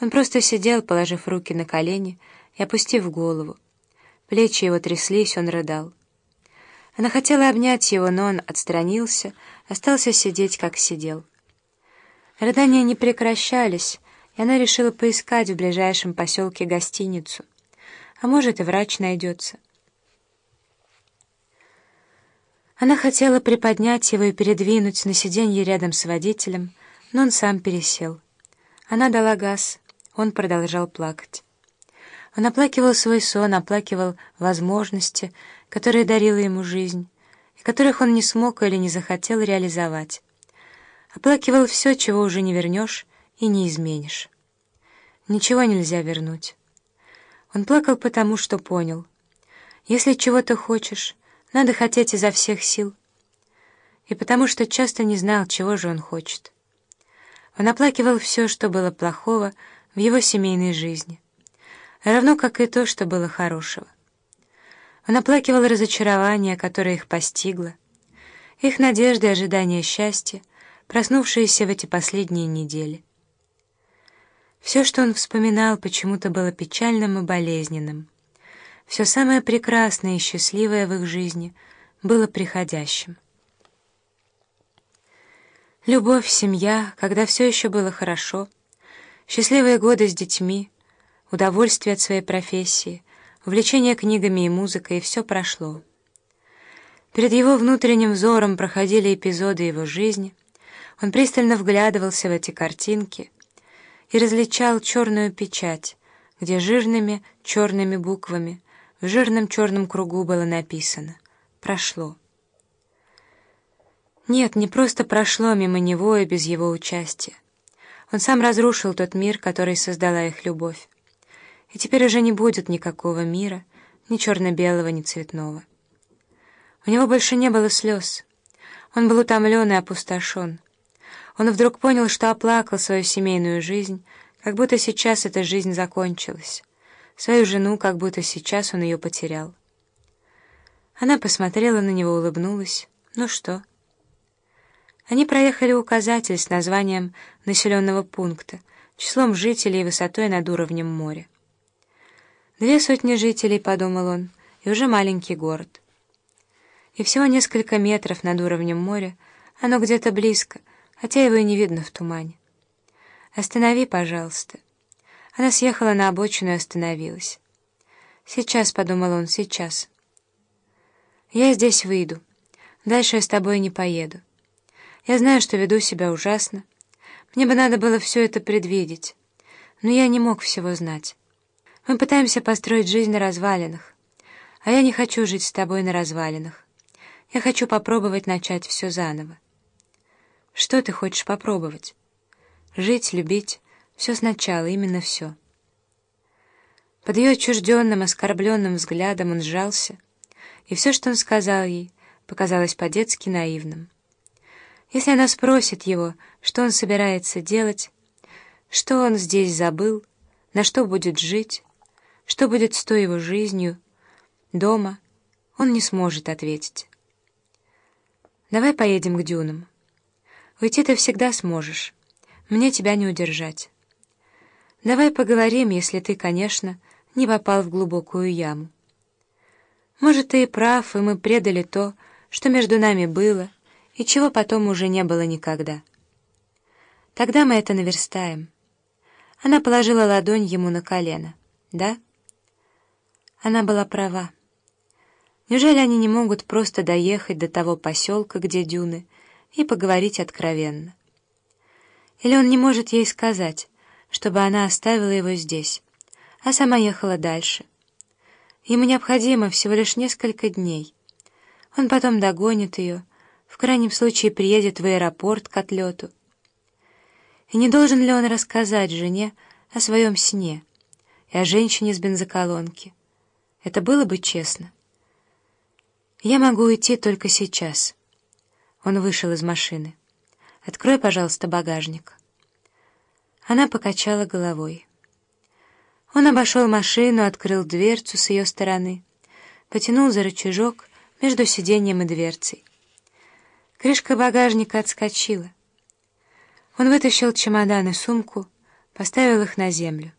Он просто сидел, положив руки на колени и опустив голову. Плечи его тряслись, он рыдал. Она хотела обнять его, но он отстранился, остался сидеть, как сидел. Рыдания не прекращались, и она решила поискать в ближайшем поселке гостиницу. А может, и врач найдется. Она хотела приподнять его и передвинуть на сиденье рядом с водителем, но он сам пересел. Она дала газ, он продолжал плакать. Он оплакивал свой сон, оплакивал возможности, которые дарила ему жизнь, и которых он не смог или не захотел реализовать. Оплакивал все, чего уже не вернешь и не изменишь. Ничего нельзя вернуть. Он плакал потому, что понял. Если чего-то хочешь, надо хотеть изо всех сил. И потому что часто не знал, чего же он хочет. Он оплакивал все, что было плохого в его семейной жизни равно как и то, что было хорошего. Он оплакивал разочарование, которое их постигло, их надежды и ожидания счастья, проснувшиеся в эти последние недели. Все, что он вспоминал, почему-то было печальным и болезненным. Все самое прекрасное и счастливое в их жизни было приходящим. Любовь, семья, когда все еще было хорошо, счастливые годы с детьми — удовольствие от своей профессии, увлечение книгами и музыкой, и все прошло. Перед его внутренним взором проходили эпизоды его жизни, он пристально вглядывался в эти картинки и различал черную печать, где жирными черными буквами в жирном черном кругу было написано «Прошло». Нет, не просто прошло мимо него и без его участия. Он сам разрушил тот мир, который создала их любовь и теперь уже не будет никакого мира, ни черно-белого, ни цветного. У него больше не было слез. Он был утомлен и опустошен. Он вдруг понял, что оплакал свою семейную жизнь, как будто сейчас эта жизнь закончилась, свою жену, как будто сейчас он ее потерял. Она посмотрела на него, улыбнулась. «Ну что?» Они проехали указатель с названием населенного пункта, числом жителей и высотой над уровнем моря. Две сотни жителей, подумал он, и уже маленький город. И всего несколько метров над уровнем моря, оно где-то близко, хотя его и не видно в тумане. «Останови, пожалуйста». Она съехала на обочину и остановилась. «Сейчас», — подумал он, — «сейчас». «Я здесь выйду. Дальше я с тобой не поеду. Я знаю, что веду себя ужасно. Мне бы надо было все это предвидеть, но я не мог всего знать». Мы пытаемся построить жизнь на развалинах. А я не хочу жить с тобой на развалинах. Я хочу попробовать начать все заново. Что ты хочешь попробовать? Жить, любить, все сначала, именно все. Под ее отчужденным, оскорбленным взглядом он сжался, и все, что он сказал ей, показалось по-детски наивным. Если она спросит его, что он собирается делать, что он здесь забыл, на что будет жить, что будет с той его жизнью дома, он не сможет ответить. «Давай поедем к дюнам. Уйти ты всегда сможешь. Мне тебя не удержать. Давай поговорим, если ты, конечно, не попал в глубокую яму. Может, ты и прав, и мы предали то, что между нами было, и чего потом уже не было никогда. Тогда мы это наверстаем». Она положила ладонь ему на колено. «Да?» Она была права. Неужели они не могут просто доехать до того поселка, где дюны, и поговорить откровенно? Или он не может ей сказать, чтобы она оставила его здесь, а сама ехала дальше? Ему необходимо всего лишь несколько дней. Он потом догонит ее, в крайнем случае приедет в аэропорт к отлету. И не должен ли он рассказать жене о своем сне и о женщине с бензоколонки? Это было бы честно. Я могу уйти только сейчас. Он вышел из машины. Открой, пожалуйста, багажник. Она покачала головой. Он обошел машину, открыл дверцу с ее стороны, потянул за рычажок между сиденьем и дверцей. Крышка багажника отскочила. Он вытащил чемодан и сумку, поставил их на землю.